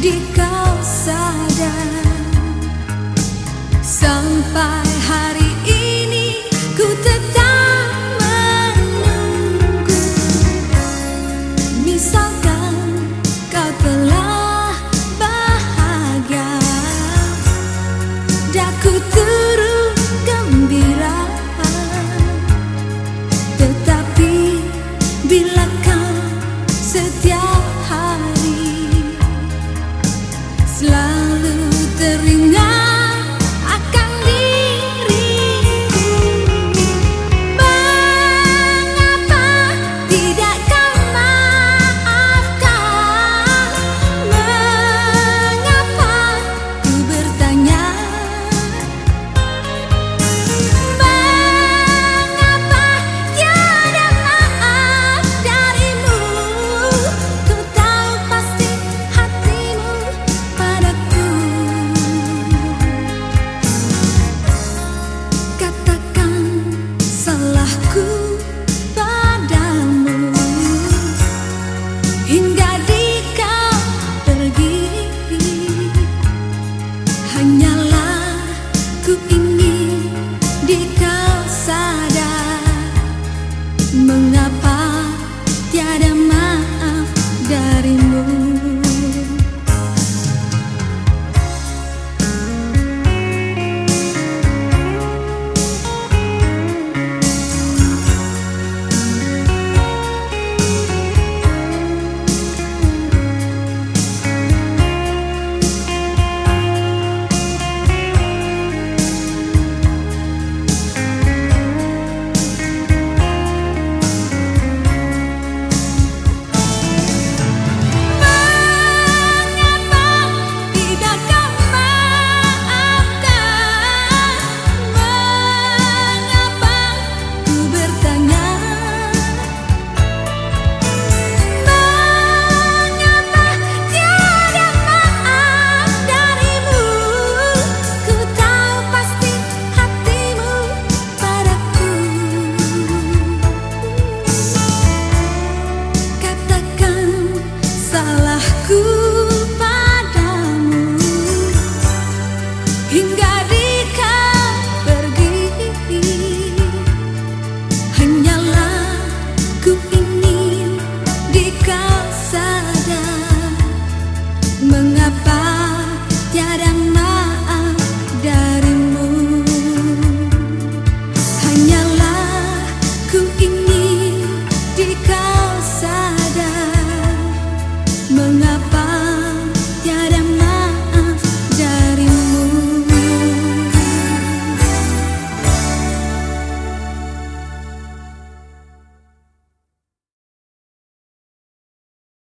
di kau sadar. Sampai mga pa